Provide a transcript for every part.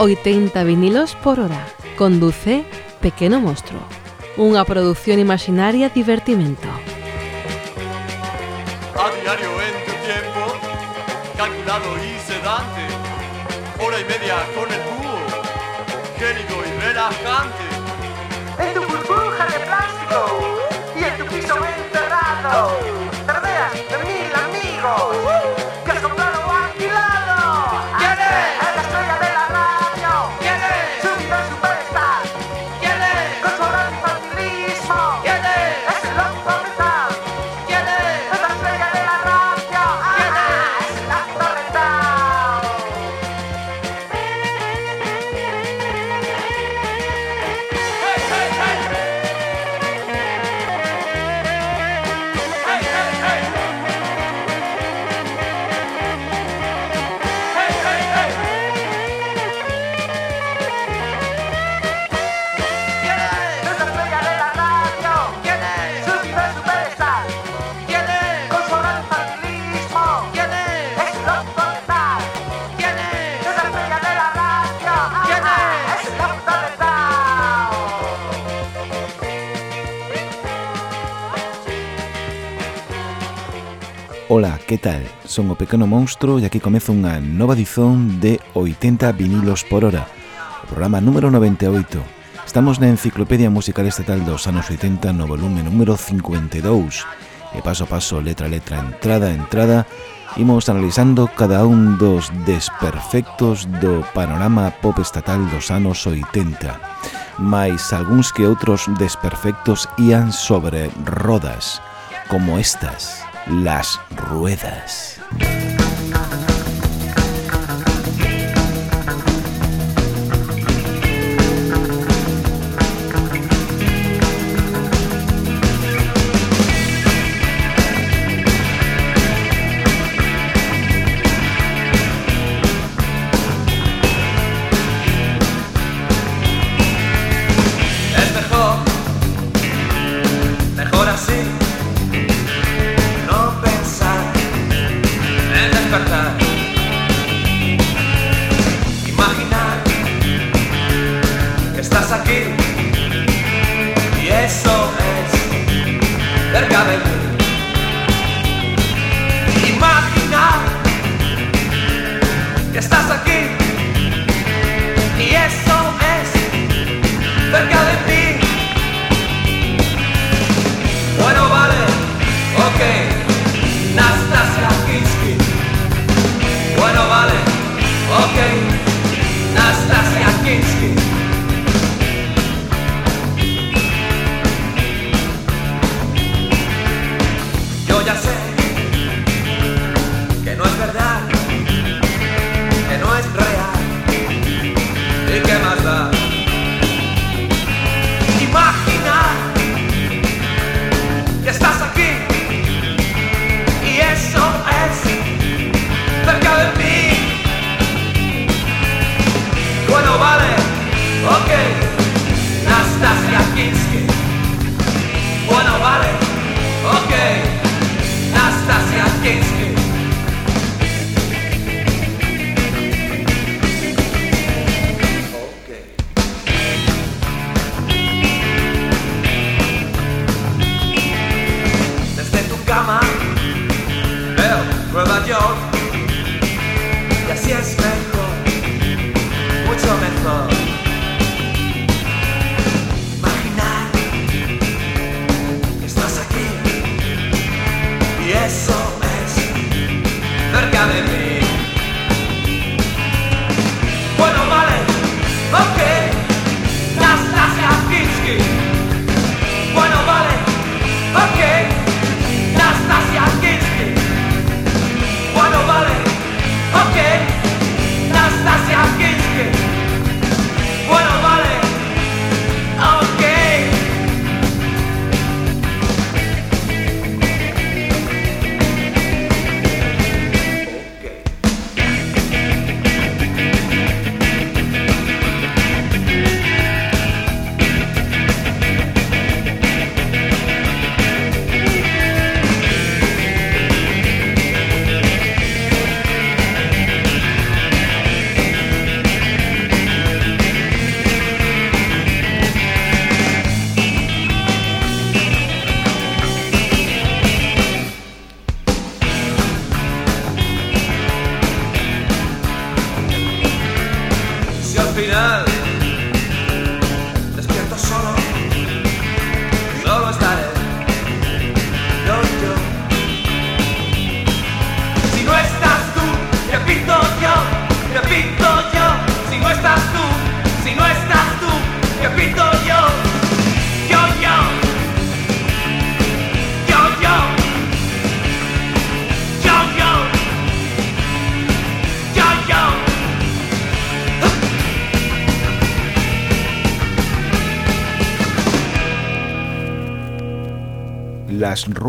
80 vinilos por hora. Conduce Pequeno Monstro. Unha produción imaginaria divertimento. Ola, que tal? Son o Pequeno Monstro e aquí comezo unha nova dizón de 80 vinilos por hora, o programa número 98. Estamos na Enciclopedia Musical Estatal dos anos 80 no volume número 52 e paso a paso, letra a letra, entrada a entrada, imos analizando cada un dos desperfectos do panorama pop estatal dos anos 80 mais algúns que outros desperfectos ían sobre rodas, como estas. las ruedas.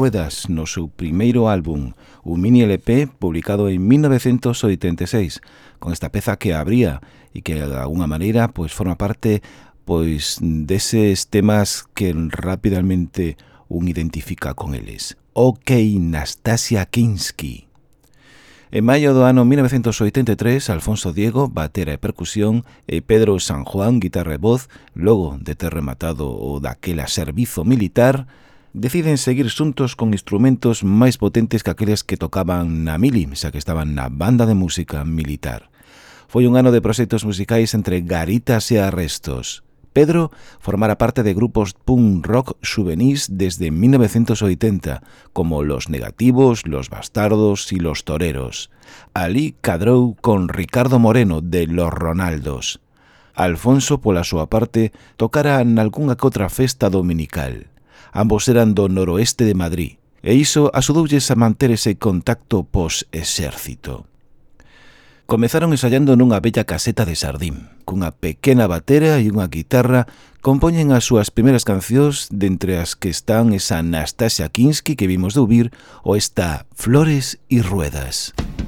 Ruedas no seu primeiro álbum, un mini LP publicado en 1986, con esta peza que abría e que de alguna maneira pois forma parte pois deses temas que rapidamente un identifica con eles. OK Nastasia Kinski. En maio do ano 1983, Alfonso Diego, batera e percusión, e Pedro San Juan, guitarra e voz, logo de ter rematado o daquela servizo militar, deciden seguir xuntos con instrumentos máis potentes que aqueles que tocaban na mili, xa que estaban na banda de música militar. Foi un ano de proxectos musicais entre garitas e arrestos. Pedro formara parte de grupos punk rock juvenís desde 1980, como Los Negativos, Los Bastardos y Los Toreros. Alí cadrou con Ricardo Moreno de Los Ronaldos. Alfonso, pola súa parte, tocara nalgúnha que outra festa dominical. Ambos eran do noroeste de Madrid, e iso axudoulles a manter ese contacto pos exército. Comezaron ensayando nunha bella caseta de Sardín. Cunha pequena batera e unha guitarra compoñen as súas primeiras cancións dentre as que están esa Anastasia Kinski que vimos de ouvir ou esta Flores y Ruedas. Música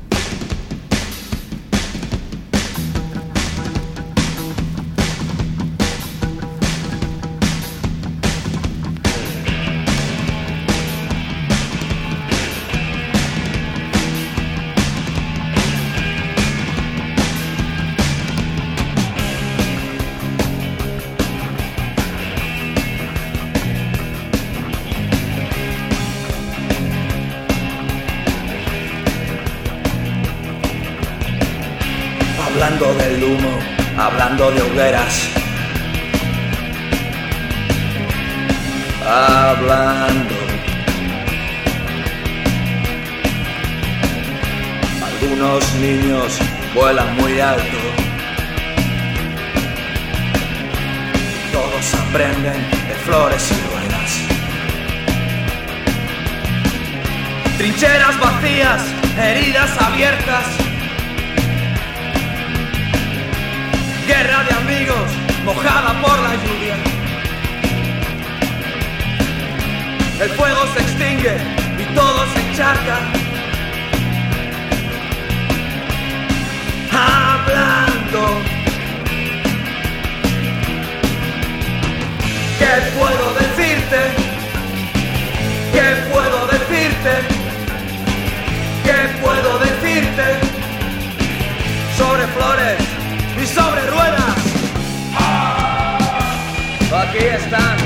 Aquí están.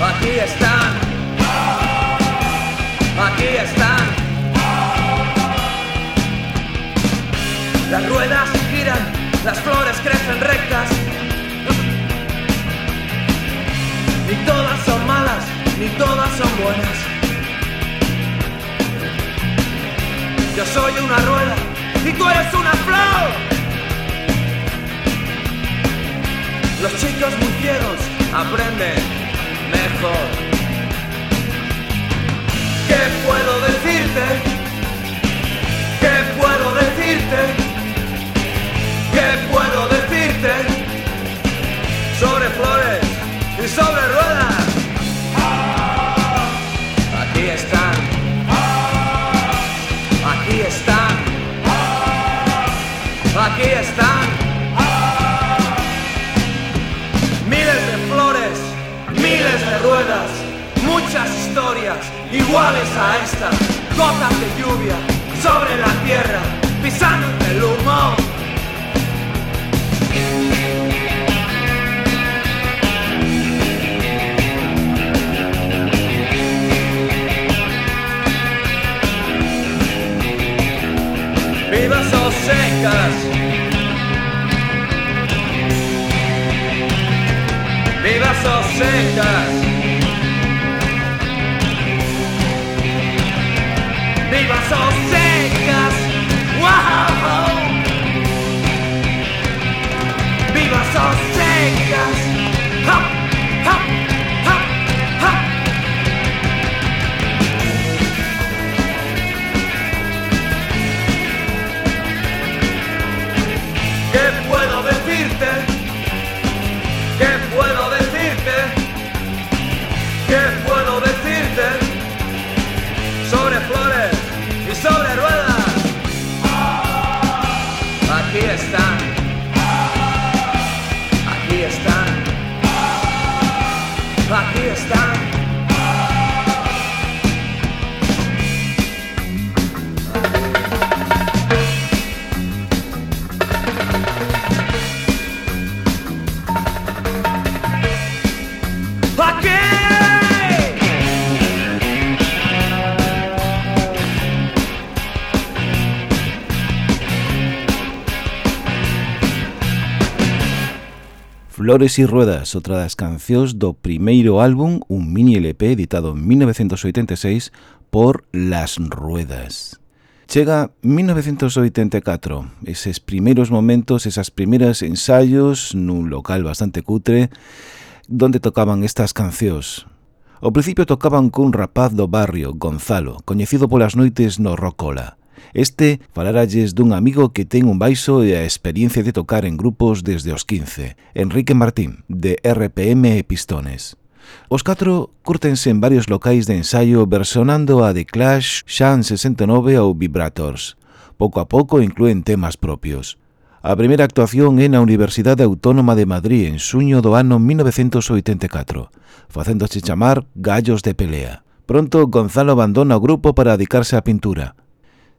Aquí están. Aquí están. Las ruedas giran, las flores crecen rectas. Ni todas son malas, ni todas son buenas. Yo soy una rueda y tú eres una flor. Los chicos muy ciegos aprenden mejor. ¿Qué puedo decirte? ¿Qué puedo decirte? ¿Qué puedo decirte? Sobre flores y sobre ruedas. Aquí están. Aquí están. Aquí están. Miles de ruedas, muchas historias iguales a esta. Gotas de lluvia sobre la tierra, pisando el humo. Vivas o secas, vivas o secas. Vivas o Flores y Ruedas, outra das cancións do primeiro álbum, un mini LP editado en 1986 por Las Ruedas. Chega 1984, eses primeiros momentos, esas primeiras ensaios nun local bastante cutre donde tocaban estas cancións. Ao principio tocaban cun rapaz do barrio, Gonzalo, coñecido polas noites no Rocola. Este falaralles dun amigo que ten un baixo e a experiencia de tocar en grupos desde os 15, Enrique Martín, de RPM e Pistones. Os catro curtense en varios locais de ensaio versionando a The Clash, Shan 69 ou Vibrators. Pouco a pouco incluen temas propios. A primeira actuación é na Universidade Autónoma de Madrid en suño do ano 1984, facéndose chamar Gallos de Pelea. Pronto Gonzalo abandona o grupo para dedicarse á pintura,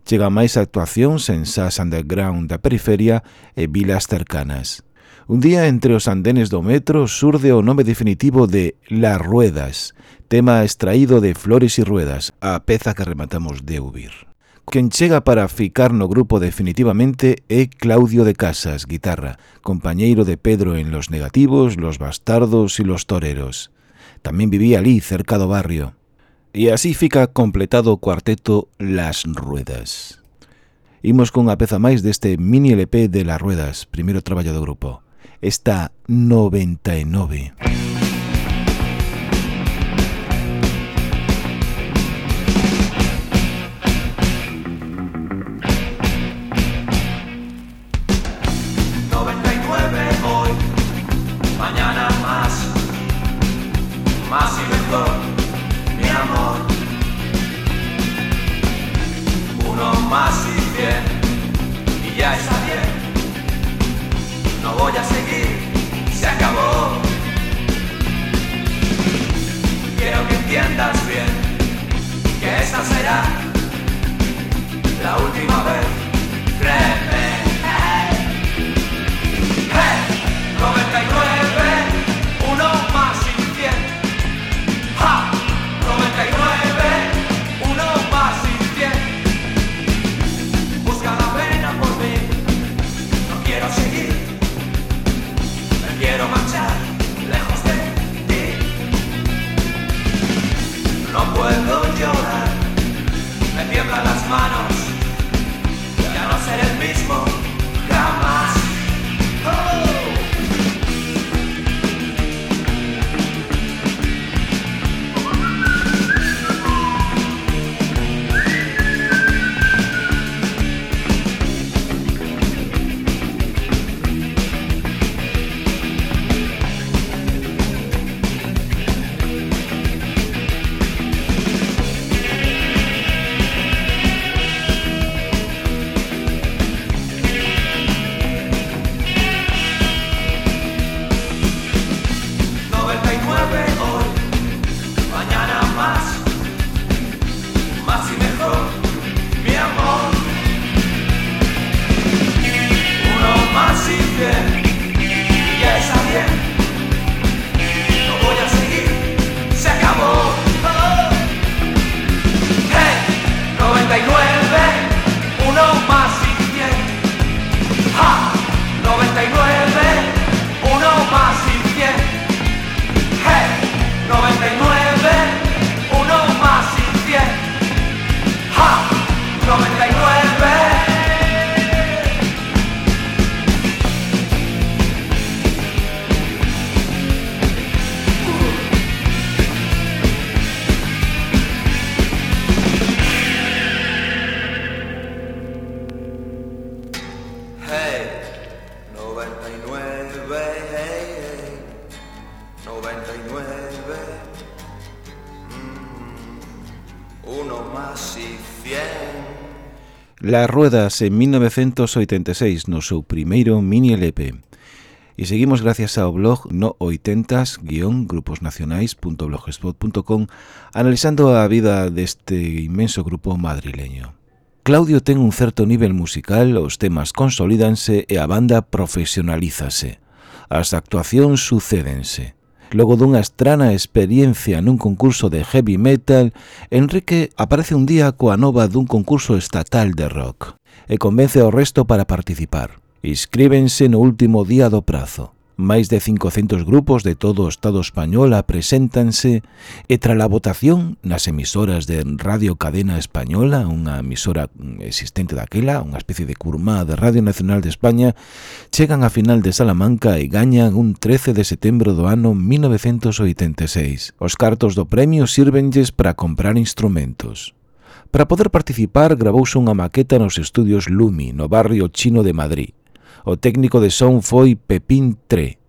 Chega máis actuacións en Sas Underground da periferia e vilas cercanas. Un día entre os andenes do metro surde o nome definitivo de Las Ruedas, tema extraído de Flores y Ruedas, a peza que rematamos de ouvir. Quen chega para ficar no grupo definitivamente é Claudio de Casas, guitarra, compañeiro de Pedro en Los Negativos, Los Bastardos y Los Toreros. Tamén vivía ali, cerca do barrio. E así fica completado o cuarteto Las Ruedas. Imos cunha peza máis deste mini LP de Las Ruedas, primeiro traballo do grupo. Esta 99. Entiendas bien que esta será la última vez. Créeme. Hey, 99, uno más y 100. ¡Ja! 99, uno más y 100. Busca la pena por mí, no quiero seguir. Me quiero marchar puedo llorar, me tiemblan las manos. Ya no seré el mismo, jamás. uno más y cien. Las Ruedas en 1986 no seu primeiro mini LP. E seguimos gracias ao blog no80s-gruposnacionais.blogspot.com analizando a vida deste inmenso grupo madrileño. Claudio ten un certo nivel musical, os temas consolidanse e a banda profesionalízase. As actuacións sucédense. Logo dunha estrana experiencia nun concurso de heavy metal, Enrique aparece un día coa nova dun concurso estatal de rock e convence ao resto para participar. Inscríbense no último día do prazo. Máis de 500 grupos de todo o Estado español apreséntanse e tras a votación nas emisoras de Radio Cadena Española, unha emisora existente daquela, unha especie de curmá de Radio Nacional de España, chegan á final de Salamanca e gañan un 13 de setembro do ano 1986. Os cartos do premio sírvenlles para comprar instrumentos. Para poder participar grabouse unha maqueta nos estudios Lumi, no barrio chino de Madrid. O técnico de son foi Pepín Tre.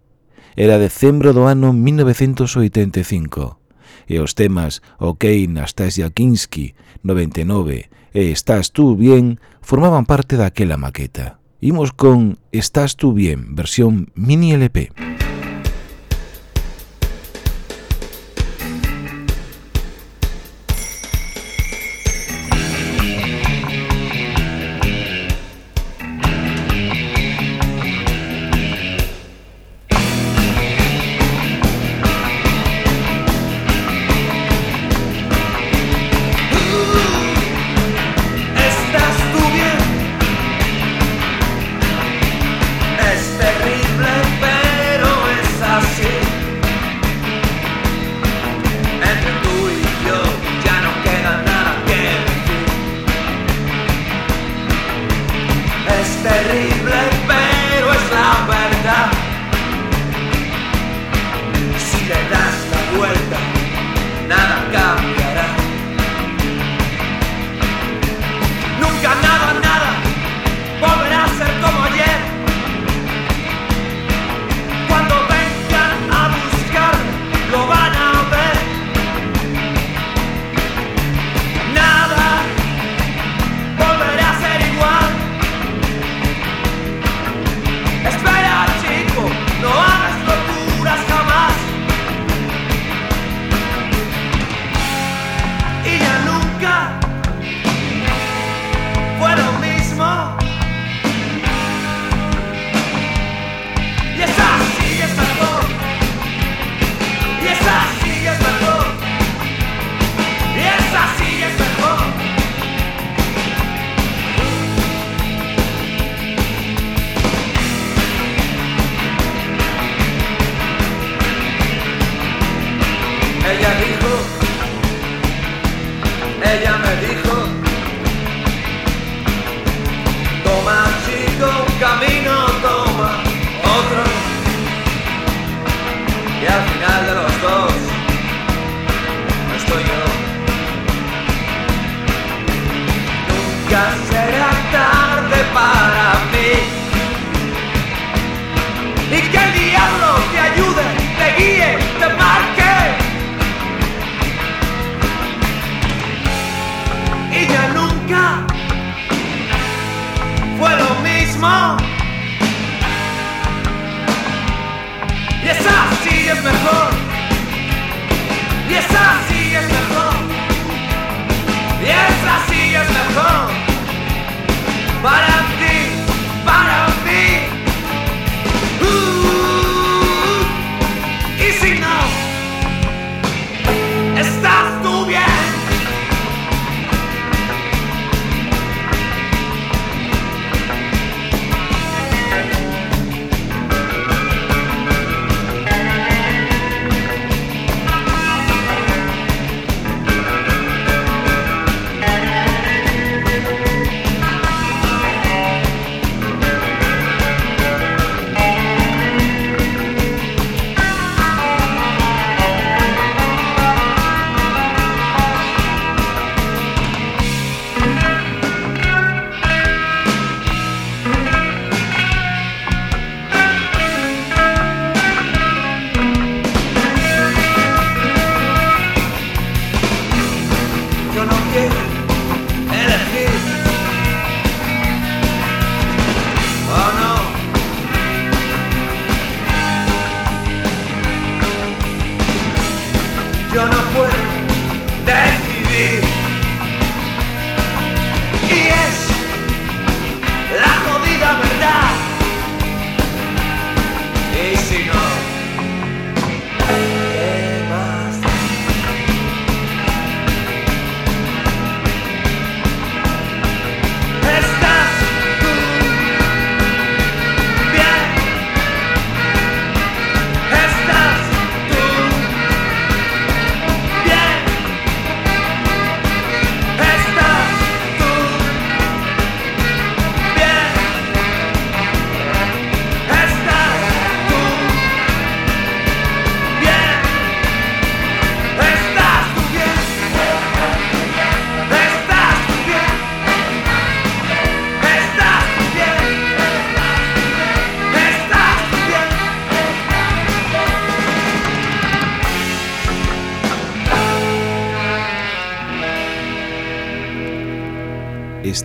Era decembro do ano 1985 e os temas Ok Nastasia Kinski 99 e Estás tú bien formaban parte daquela maqueta. Imos con Estás tú bien, versión mini LP.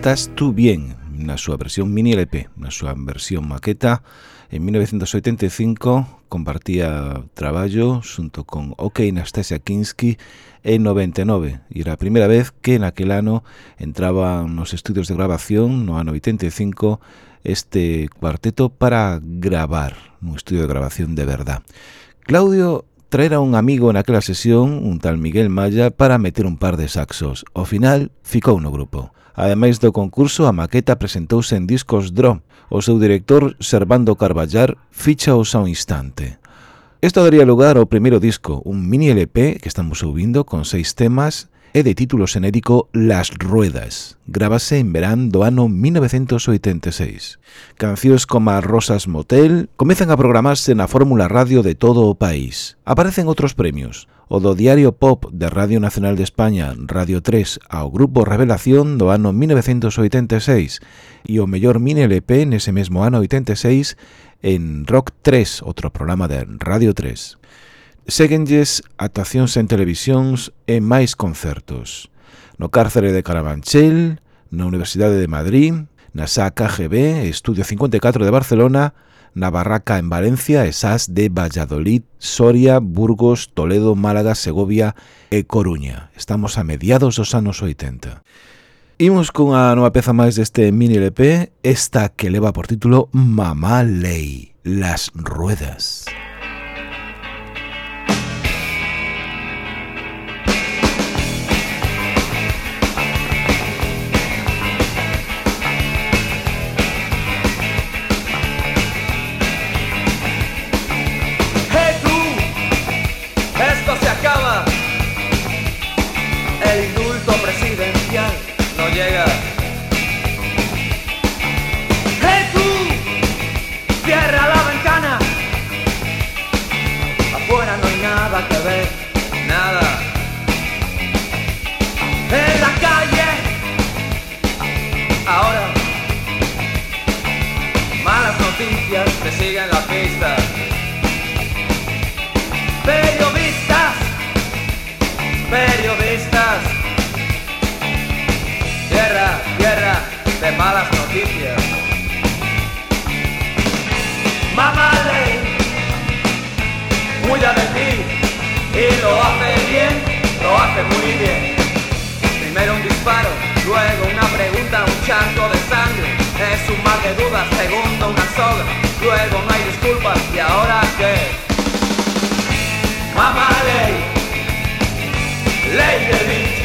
Estás tú bien na súa versión mini LP, na súa versión maqueta. En 1985 compartía traballo xunto con OK Nastasia Kinski en 99 e era a primeira vez que naquel ano entraba nos estudios de grabación no ano 85 este cuarteto para gravar un estudio de grabación de verdad. Claudio traera un amigo naquela sesión, un tal Miguel Maya, para meter un par de saxos. Ao final, ficou no grupo. Ademais do concurso, a maqueta presentouse en Discos Dro. O seu director, Servando Carballar, fichaos ao instante. Isto daría lugar ao primeiro disco, un mini LP que estamos ouvindo con seis temas e de título xenérico Las Ruedas. Grábase en verán do ano 1986. Cancións como Rosas Motel comezan a programarse na Fórmula Radio de todo o país. Aparecen outros premios. O do Diario Pop de Radio Nacional de España, Radio 3, ao Grupo Revelación do ano 1986 e o mellor mini LP nese mesmo ano 86 en Rock 3, outro programa de Radio 3. Séguenlles actuacións en televisións e máis concertos. No cárcere de Carabanchel, na Universidade de Madrid, na SA KGB, Estudio 54 de Barcelona, na Barraca en Valencia e SAS de Valladolid, Soria, Burgos, Toledo, Málaga, Segovia e Coruña. Estamos a mediados dos anos 80. Imos cunha nova peza máis deste mini LP, esta que leva por título Mamá Lei, Las Ruedas. Música En la calle, ahora, malas noticias te siguen la pista. Periodistas, periodistas. Tierra, tierra de malas noticias. Mamá ley, cuida de y lo hace bien, lo hace muy bien. Primero un disparo, luego una pregunta, un charco de sangre. Es un mar de dudas, segundo una soga, luego no hay disculpas y ahora qué. Mamá ley, ley de Lynch.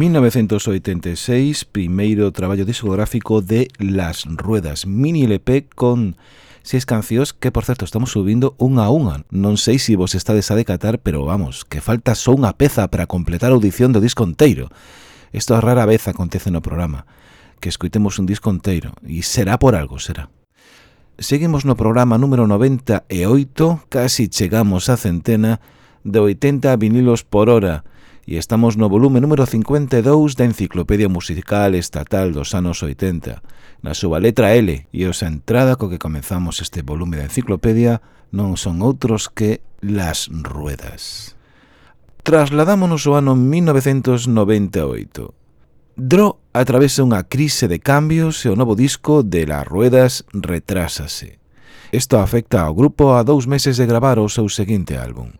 1986, primeiro traballo discográfico de Las Ruedas, mini LP con seis cancións que, por certo, estamos subindo unha a unha. Non sei se vos estades a decatar, pero vamos, que falta só unha peza para completar a audición do disco inteiro. Isto a rara vez acontece no programa, que escuitemos un disco inteiro, e será por algo, será. Seguimos no programa número 98, casi chegamos á centena, de 80 vinilos por hora, e estamos no volume número 52 da Enciclopedia Musical Estatal dos anos 80, na súa letra L, e osa entrada co que comenzamos este volume da enciclopedia non son outros que Las Ruedas. Trasladámonos ao ano 1998. Dro atravesa unha crise de cambios e o novo disco de Las Ruedas retrásase. Isto afecta ao grupo a dous meses de gravar o seu seguinte álbum.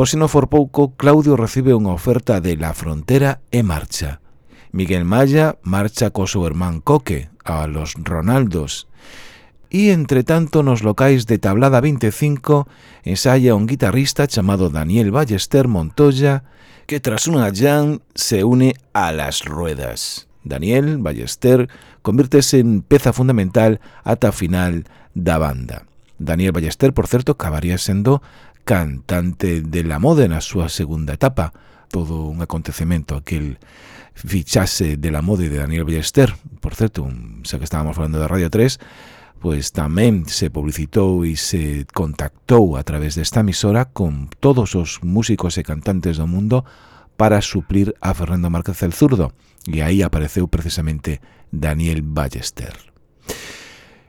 Por si non for pouco, Claudio recibe unha oferta de La Frontera e marcha. Miguel Maya marcha co seu irmán Coque, a los Ronaldos. E, entre tanto, nos locais de Tablada 25, ensaya un guitarrista chamado Daniel Ballester Montoya, que tras unha jam se une a las ruedas. Daniel Ballester convírtese en peza fundamental ata final da banda. Daniel Ballester, por certo, acabaría sendo cantante de la moda na súa segunda etapa, todo un acontecemento aquel fichase de la moda de Daniel Ballester, por certo, un, xa que estábamos falando da Radio 3, pois tamén se publicitou e se contactou a través desta emisora con todos os músicos e cantantes do mundo para suplir a Fernando Márquez el Zurdo, e aí apareceu precisamente Daniel Ballester.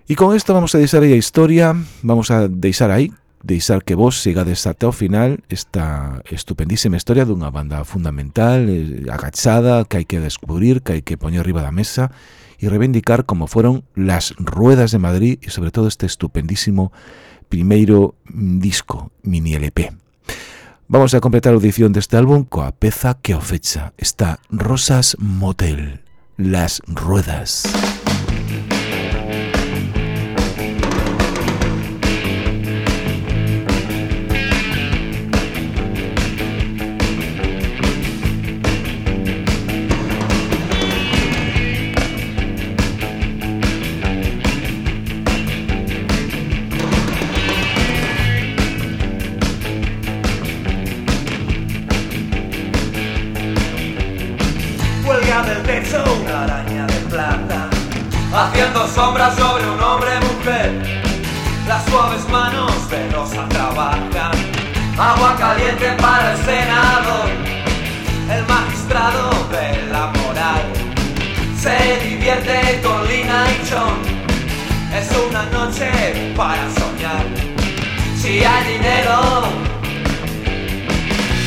E con isto vamos a deixar aí a historia, vamos a deixar aí deixar que vos sigades até o final esta estupendísima historia dunha banda fundamental, eh, agachada, que hai que descubrir, que hai que poñer riba da mesa e reivindicar como foron las ruedas de Madrid e sobre todo este estupendísimo primeiro mm, disco, mini LP. Vamos a completar a audición deste álbum coa peza que o fecha. Está Rosas Motel, Las Ruedas. Las Ruedas.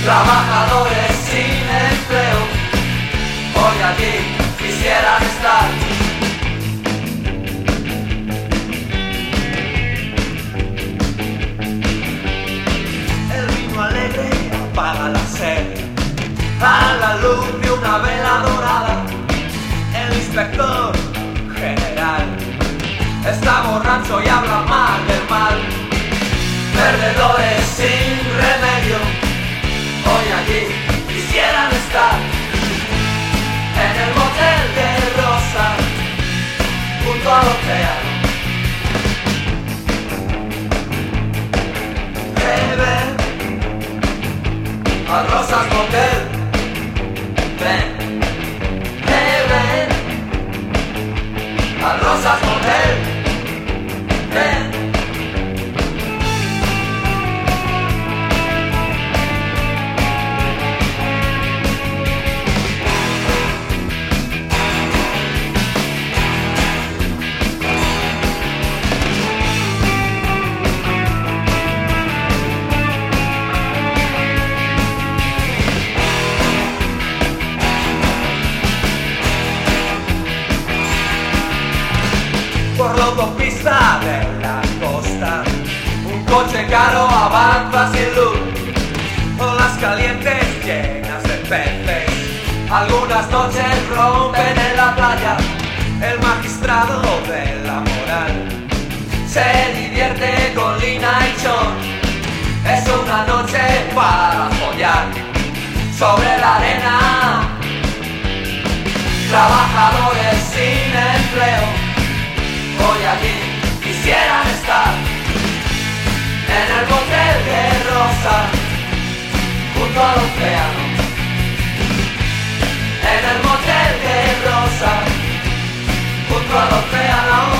Trabajadores sin empleo, hoy allí quisieran estar. para la sed. A la luz de una vela dorada, el inspector general está borracho y habla mal del mal. Perdedores Rosas Botellas. Algunas noches rompen en la playa. El magistrado de la moral se divierte con Lina y Chon. Es una noche para follar sobre la arena trabajadores sin empleo. Hoy allí quisieran estar en el motel de Rosa, junto al océano. cosa, otro adocea la.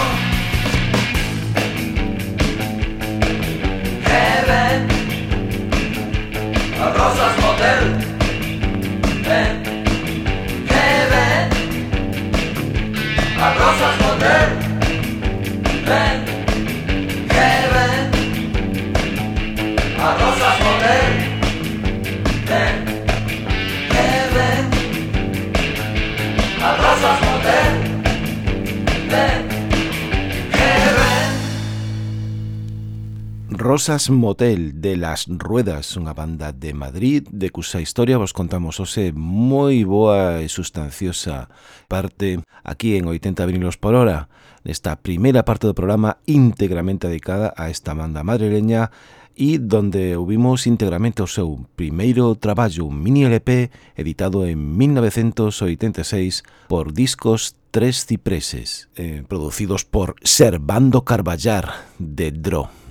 Rosas Motel de Las Ruedas, unha banda de Madrid de cusa historia vos contamos hoxe moi boa e sustanciosa parte aquí en 80 vinilos por hora nesta primeira parte do programa íntegramente dedicada a esta banda madrileña e donde ouvimos íntegramente o seu primeiro traballo mini LP editado en 1986 por Discos Tres Cipreses, eh, producidos por Servando Carballar de Dro.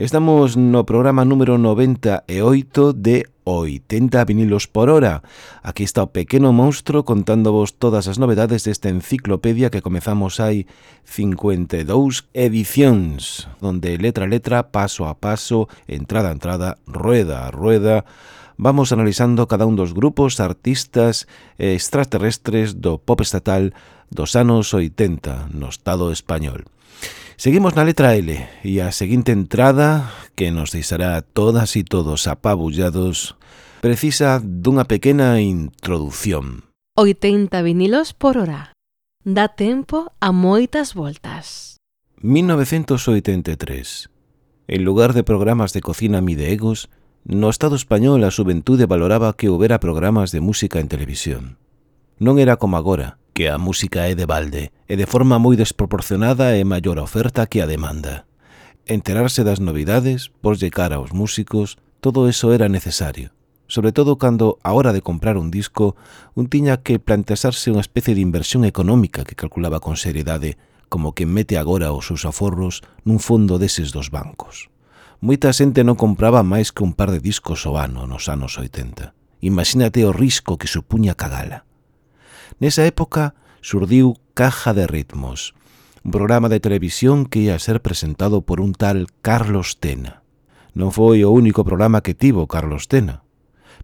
Estamos no programa número 98 de 80 vinilos por hora. Aquí está o pequeno monstro contándovos todas as novedades desta enciclopedia que comezamos hai 52 edicións, donde letra a letra, paso a paso, entrada a entrada, rueda a rueda, vamos analizando cada un dos grupos, artistas e extraterrestres do pop estatal dos anos 80 no Estado español. Seguimos na letra L e a seguinte entrada que nos deixará todas e todos apabullados precisa dunha pequena introdución. 80 vinilos por hora. Dá tempo a moitas voltas. 1983. En lugar de programas de cocina mideegos, no Estado español a xuventude valoraba que houbera programas de música en televisión. Non era como agora, que a música é de balde, e de forma moi desproporcionada e maior a oferta que a demanda. Enterarse das novidades, poslle cara aos músicos, todo eso era necesario. Sobre todo cando, a hora de comprar un disco, un tiña que plantearse unha especie de inversión económica que calculaba con seriedade, como que mete agora os seus aforros nun fondo deses dos bancos. Moita xente non compraba máis que un par de discos o ano nos anos 80. Imagínate o risco que supuña cagala. Nesa época, surdiu Caja de Ritmos, un programa de televisión que ia ser presentado por un tal Carlos Tena. Non foi o único programa que tivo Carlos Tena,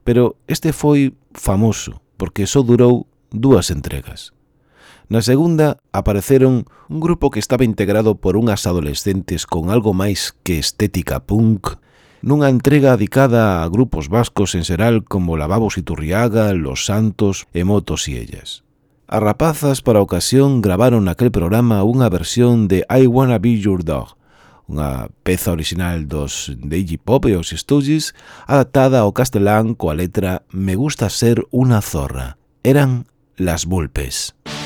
pero este foi famoso porque só durou dúas entregas. Na segunda apareceron un grupo que estaba integrado por unhas adolescentes con algo máis que estética punk, nunha entrega dedicada a grupos vascos en xeral como Lavabos y Turriaga, Los Santos e Motos y Ellas. As rapazas para a ocasión gravaron naquel programa unha versión de I Wanna Be Your Dog, unha peza original dos de Iggy Pop e os Stooges, adaptada ao castelán coa letra Me gusta ser unha zorra. Eran Las Vulpes. Las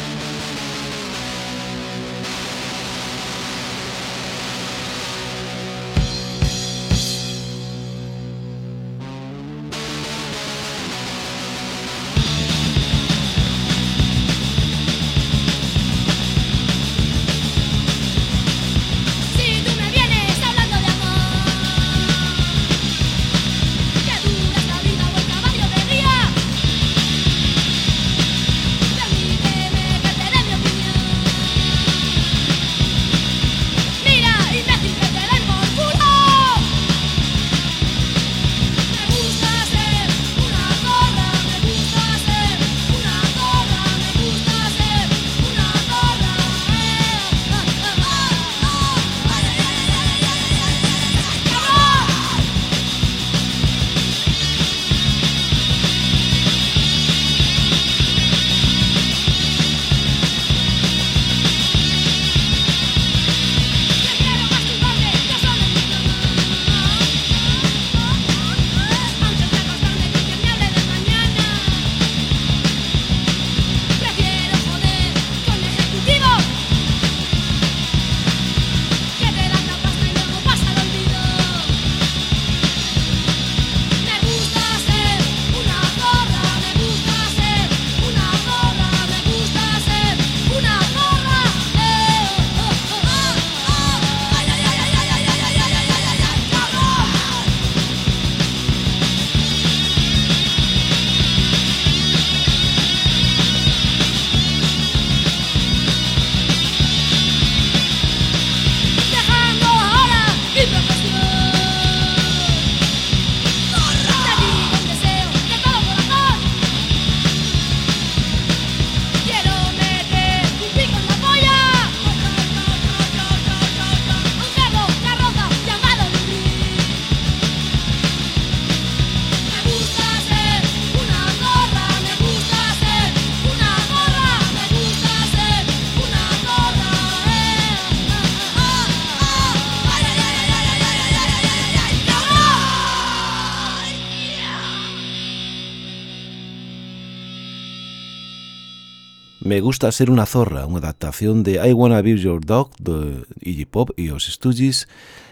Me gusta ser unha zorra, unha adaptación de I Wanna Be Your Dog de Iggy Pop e os Stooges,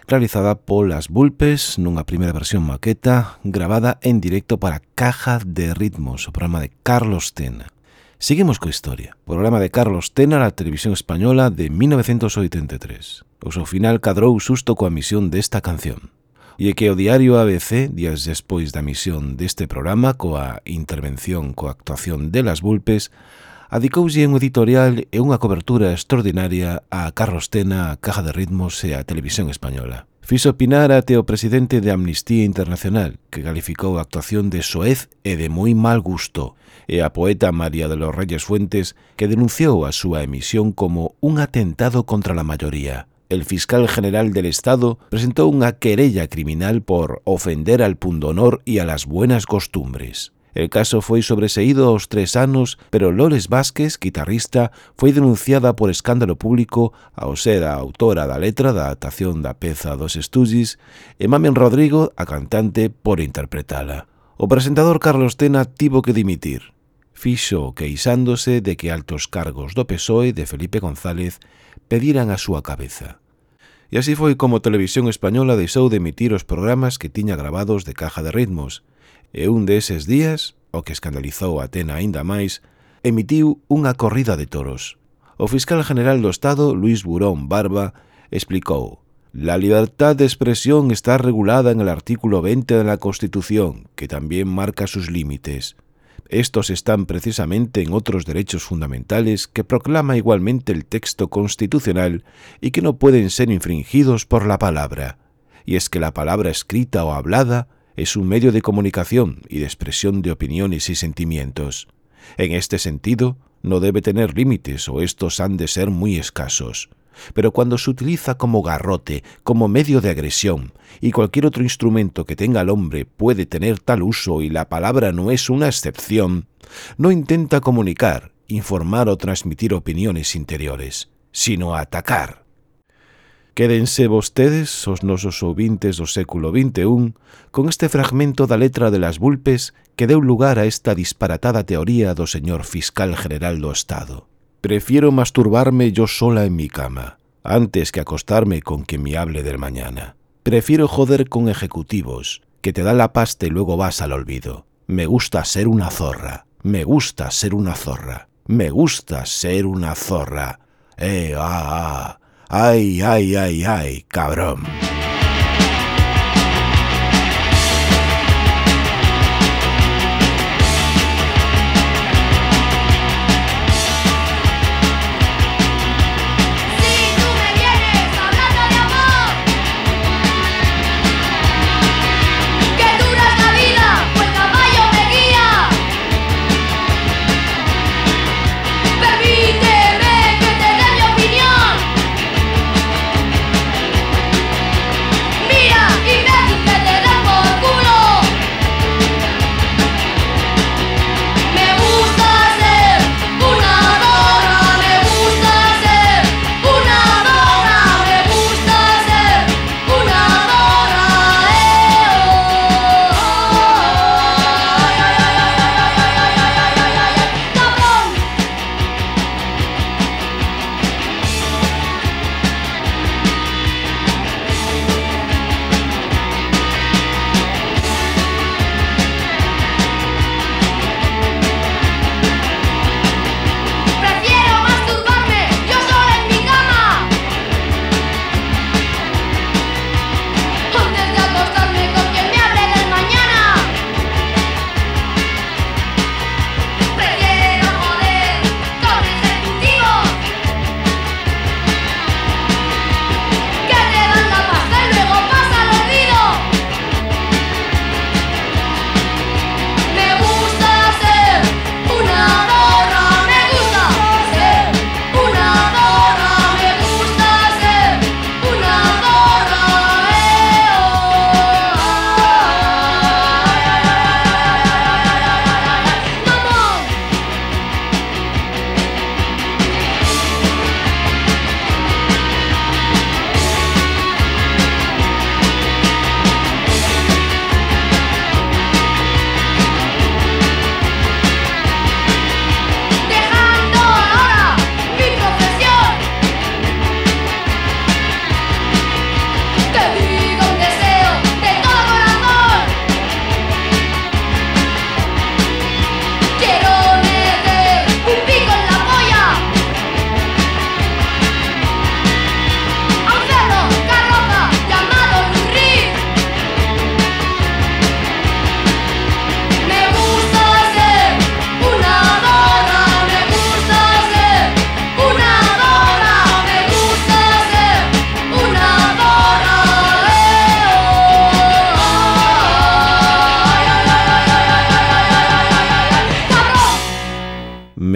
realizada polas Bulpes nunha primeira versión maqueta gravada en directo para Caja de Ritmos, o programa de Carlos Tena. Seguimos coa historia. Programa de Carlos Tena na televisión española de 1983. O seu final cadrou susto coa misión desta canción. E é que o diario ABC, días despois da misión deste programa, coa intervención, coa actuación de las Bulpes, adicoulle un editorial e unha cobertura extraordinaria á Carrostena, a Caja de Ritmos e a Televisión Española. Fixo opinar até o presidente de Amnistía Internacional, que calificou a actuación de soez e de moi mal gusto, e a poeta María de los Reyes Fuentes, que denunciou a súa emisión como un atentado contra la mayoría. El fiscal general del Estado presentou unha querella criminal por ofender al pundonor e a las buenas costumbres. El caso foi sobreseído aos tres anos, pero Lores Vázquez, guitarrista, foi denunciada por escándalo público ao ser a autora da letra da adaptación da peza dos Estudis e Mamen Rodrigo, a cantante, por interpretala. O presentador Carlos Tena tivo que dimitir. Fixo queixándose de que altos cargos do PSOE de Felipe González pediran a súa cabeza. E así foi como Televisión Española deixou de emitir os programas que tiña grabados de Caja de Ritmos, E un deses días, o que escandalizou a Atena aínda máis, emitiu unha corrida de toros. O fiscal general do Estado, Luis Burón Barba, explicou «La libertad de expresión está regulada en el artículo 20 de la Constitución, que también marca sus límites». Estos están precisamente en otros derechos fundamentales que proclama igualmente el texto constitucional y que no pueden ser infringidos por la palabra. Y es que la palabra escrita o hablada es un medio de comunicación y de expresión de opiniones y sentimientos. En este sentido, no debe tener límites o estos han de ser muy escasos. Pero cuando se utiliza como garrote, como medio de agresión, y cualquier otro instrumento que tenga el hombre puede tener tal uso y la palabra no es una excepción, no intenta comunicar, informar o transmitir opiniones interiores, sino atacar. Quédense vostedes, os nosos ouvintes do século XXI, con este fragmento da letra de las vulpes que deu lugar a esta disparatada teoría do señor fiscal general do Estado. Prefiero masturbarme yo sola en mi cama, antes que acostarme con quien me hable del mañana. Prefiero joder con ejecutivos, que te da la pasta y luego vas al olvido. Me gusta ser una zorra, me gusta ser una zorra, me gusta ser una zorra. ¡Eh, ah, ah! Ay, ay, ay, ay, cabrón.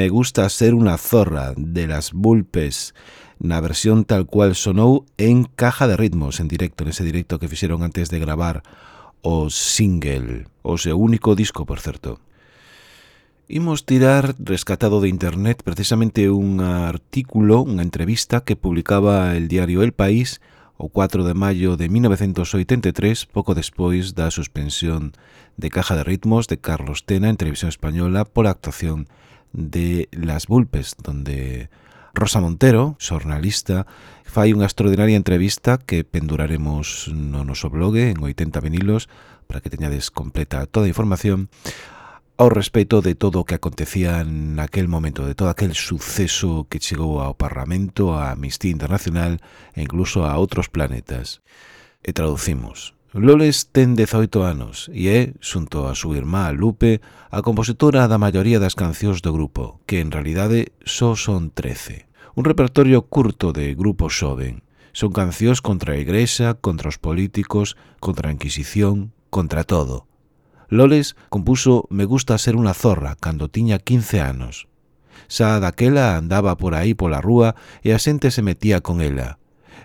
Me gusta ser unha zorra de las Vulpes na versión tal cual sonou en Caja de Ritmos en directo, nese directo que fixeron antes de gravar o single, o seu único disco, por certo. Imos tirar rescatado de internet precisamente un artículo, unha entrevista que publicaba el diario El País o 4 de maio de 1983, pouco despois da suspensión de Caja de Ritmos de Carlos Tena en Televisión Española pola actuación de de Las Vulpes, donde Rosa Montero, xornalista, fai unha extraordinaria entrevista que penduraremos no noso blog en 80 vinilos para que teñades completa toda a información ao respecto de todo o que acontecía naquel momento, de todo aquel suceso que chegou ao Parlamento, a Amnistía Internacional e incluso a outros planetas. E traducimos. Loles ten 18 anos e é, xunto a súa irmá Lupe, a compositora da maioría das cancións do grupo, que en realidade só son 13. Un repertorio curto de grupo xoven. Son cancións contra a igrexa, contra os políticos, contra a Inquisición, contra todo. Loles compuso Me gusta ser unha zorra cando tiña 15 anos. Xa daquela andaba por aí pola rúa e a xente se metía con ela –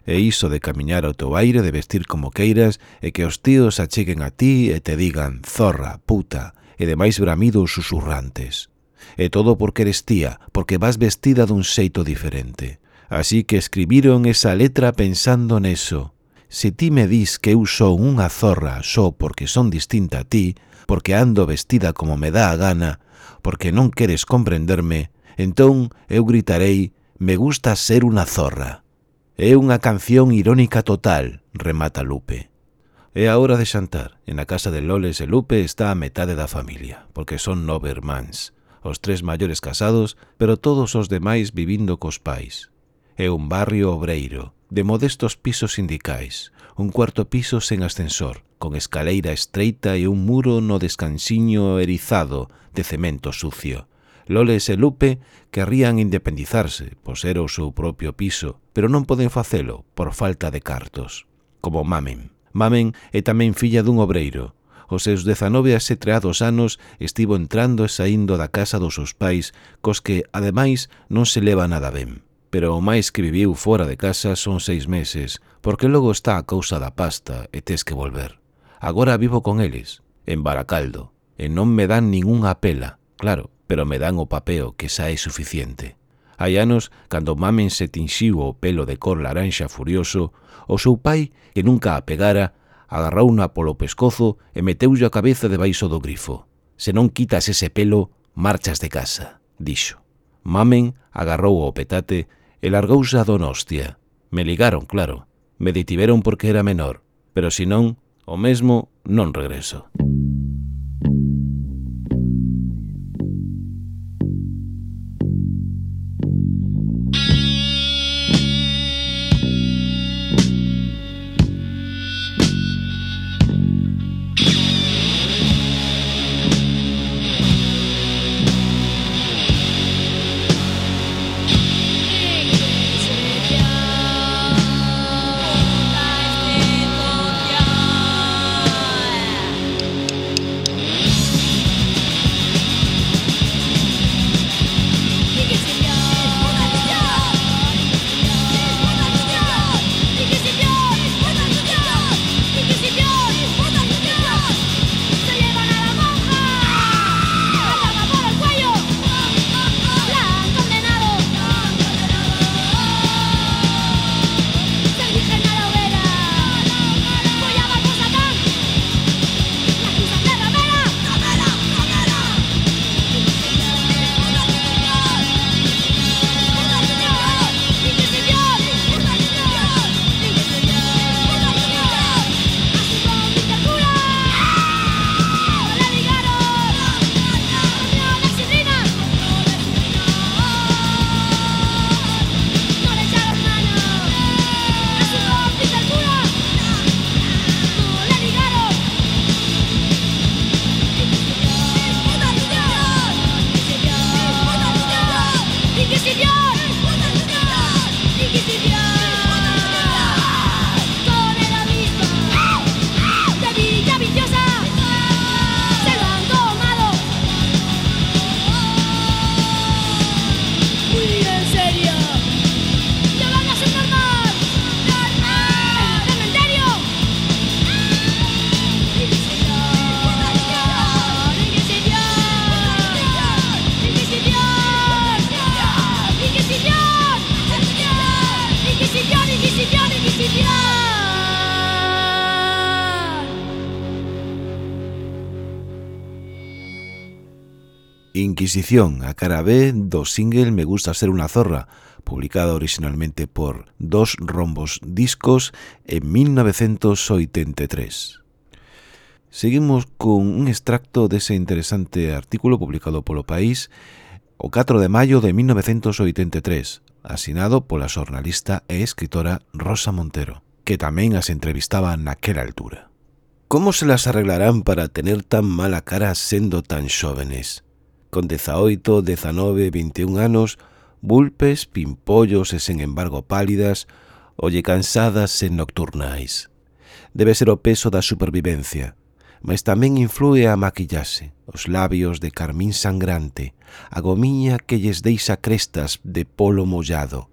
e iso de camiñar ao teu aire, de vestir como queiras, e que os tíos acheguen a ti e te digan zorra, puta, e demais bramidos susurrantes. E todo porque eres tía, porque vas vestida dun xeito diferente. Así que escribiron esa letra pensando neso. Se ti me dis que eu son unha zorra só porque son distinta a ti, porque ando vestida como me dá a gana, porque non queres comprenderme, entón eu gritarei «Me gusta ser unha zorra». É unha canción irónica total, remata Lupe. É a hora de xantar, e na casa de Loles e Lupe está a metade da familia, porque son nove irmáns, os tres maiores casados, pero todos os demais vivindo cos pais. É un barrio obreiro, de modestos pisos sindicais, un cuarto piso sen ascensor, con escaleira estreita e un muro no descansiño erizado de cemento sucio, Loles e Lupe querrían independizarse, poser o seu propio piso, pero non poden facelo por falta de cartos. Como Mamen. Mamen é tamén filla dun obreiro. Os seus 19 a setreados anos estivo entrando e saindo da casa dos seus pais, cos que, ademais, non se leva nada ben. Pero o máis que viviu fora de casa son seis meses, porque logo está a causa da pasta e tes que volver. Agora vivo con eles, en Baracaldo, e non me dan ningunha pela. Claro, pero me dan o papeo que xa é suficiente. Hai anos, cando Mamen se tinxiu o pelo de cor laranxa furioso, o seu pai, que nunca a pegara, agarrouna polo pescozo e meteulle a cabeza debaixo do grifo. Se non quitas ese pelo, marchas de casa, dixo. Mamen agarrou o petate e largouse a donostia. Me ligaron, claro. Me detiveron porque era menor, pero senón, o mesmo non regreso. Inquisición, a cara B do single Me gusta ser unha zorra, publicada originalmente por Dos Rombos Discos en 1983. Seguimos con un extracto dese interesante artículo publicado polo País o 4 de maio de 1983, asinado pola xornalista e escritora Rosa Montero, que tamén as entrevistaba naquela altura. Como se las arreglarán para tener tan mala cara sendo tan xóvenes? Con 18, 19, 21 anos, vulpes, pimpollos e sen embargo pálidas, olle cansadas e nocturnais. Debe ser o peso da supervivencia, mas tamén influe a maquillase, os labios de carmín sangrante, a gomiña que lles deixa crestas de polo mollado,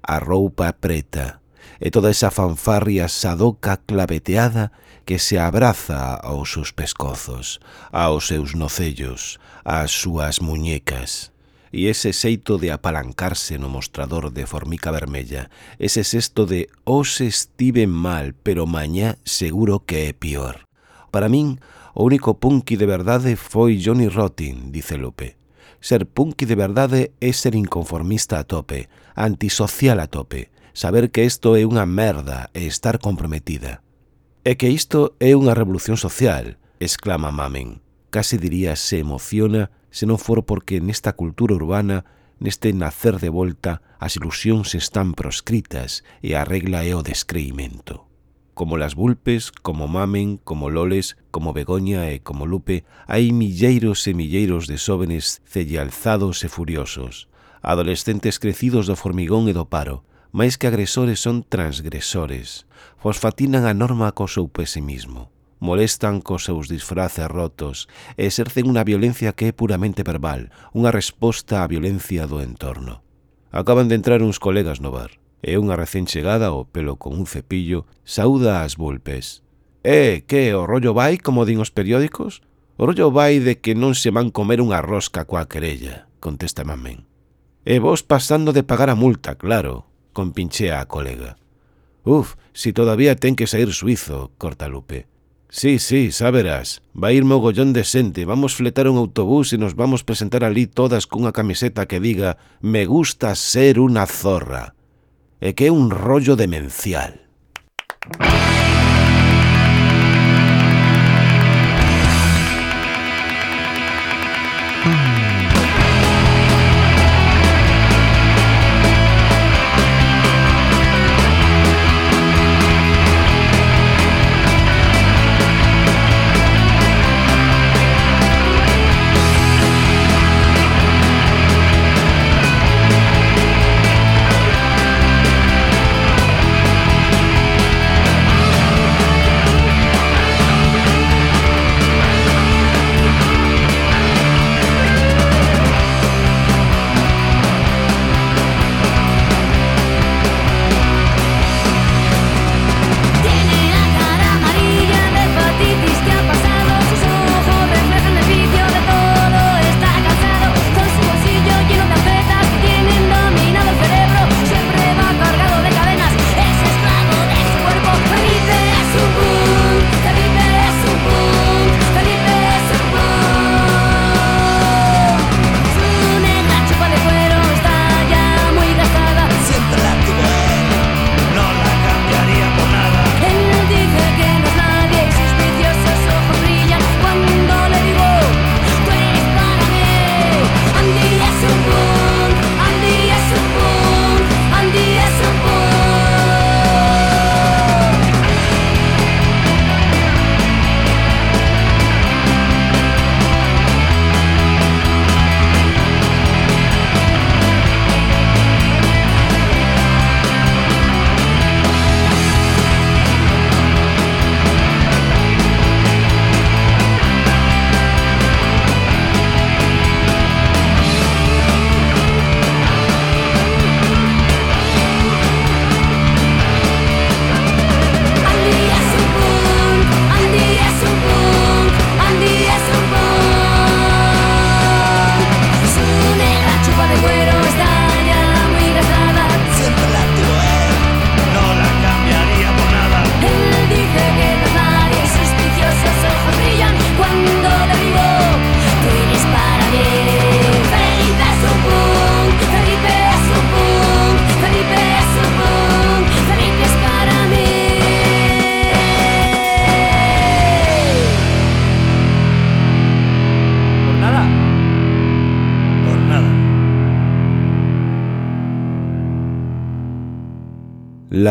a roupa preta, e toda esa fanfarria sadoca claveteada que se abraza aos seus pescozos, aos seus nocellos, ás súas muñecas e ese xeito de apalancarse no mostrador de formica vermella, ese sexto de «Os estive mal, pero mañá seguro que é pior». Para min, o único punky de verdade foi Johnny Rotten, dice Lupe. Ser punky de verdade é ser inconformista a tope, antisocial a tope, saber que isto é unha merda e estar comprometida. E que isto é unha revolución social, exclama Mamen case diría se emociona se non for porque nesta cultura urbana, neste nacer de volta, as ilusións están proscritas e a regla é o descreimento. Como las vulpes, como mamen, como loles, como Begoña e como Lupe, hai milleiros e milleiros de xóvenes cellalzados e furiosos, adolescentes crecidos do formigón e do paro, máis que agresores son transgresores, fosfatinan a norma co seu pesimismo molestan cos seus disfraces rotos e exercen unha violencia que é puramente verbal, unha resposta á violencia do entorno. Acaban de entrar uns colegas no bar e unha recén chegada ao pelo con un cepillo saúda as volpes. Eh, que, o rollo vai, como din os periódicos? O rollo vai de que non se van comer unha rosca coa querella, contesta Mamén. E vos pasando de pagar a multa, claro, compinchea a colega. Uf, si todavía ten que sair suizo, corta Lupe. Sí, sí, xa verás. Vai ir mogollón de xente, vamos fletar un autobús e nos vamos presentar ali todas cunha camiseta que diga «Me gusta ser unha zorra». E que é un rollo demencial.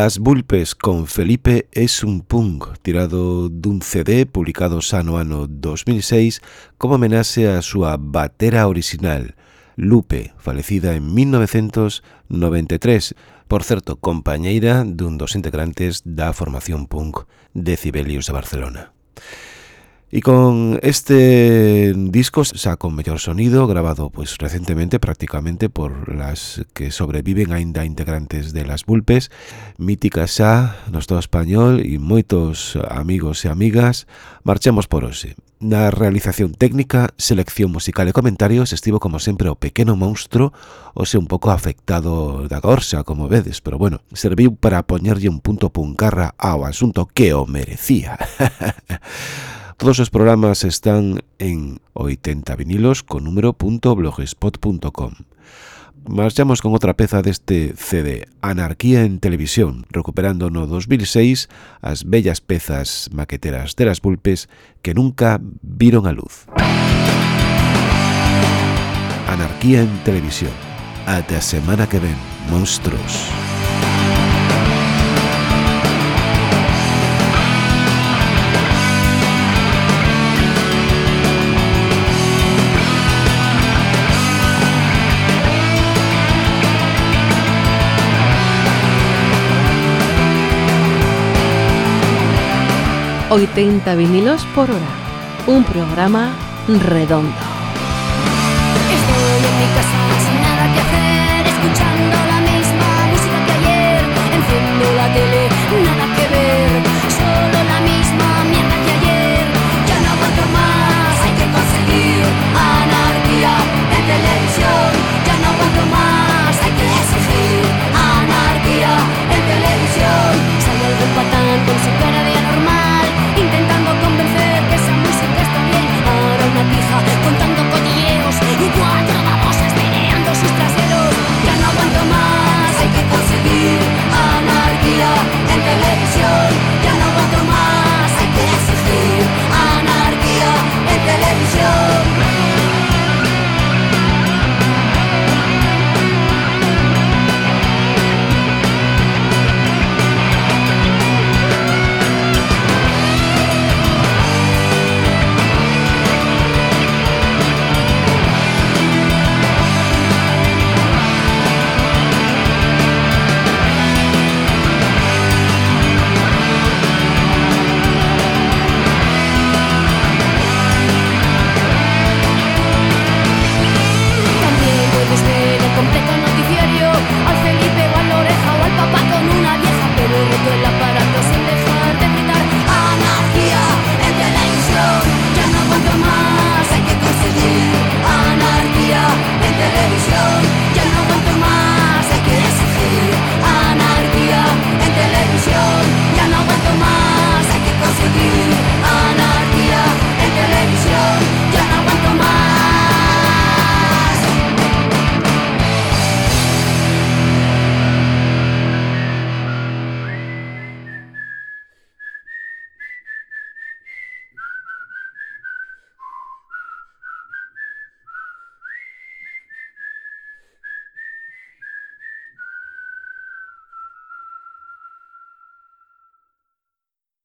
Las Bulpes con Felipe es un punk tirado dun CD publicado xa no ano 2006 como homenaxe á súa batera original, Lupe, falecida en 1993, por certo, compañeira dun dos integrantes da formación punk Decibelios de Barcelona. Y con este disco xa con mellor sonido, grabado pues recientemente prácticamente por las que sobreviven aínda integrantes de las Bulpes, mítica xa no Estado español e moitos amigos e amigas, marchemos por hoxe. Na realización técnica, selección musical e comentarios estivo como sempre o pequeno monstro, o un pouco afectado da gorxa, como vedes, pero bueno, serviu para poñerlle un punto puncarra ao asunto que o merecía. Todos os programas están en 80 vinilos con número.blogspot.com. Marchamos con outra peza deste CD, Anarquía en Televisión, recuperando no 2006 as bellas pezas maqueteras de las vulpes que nunca viron a luz. Anarquía en Televisión. Ata a semana que ven, monstruos. 80 vinilos por hora. Un programa redondo. Estoy en mi casa sin nada que hacer,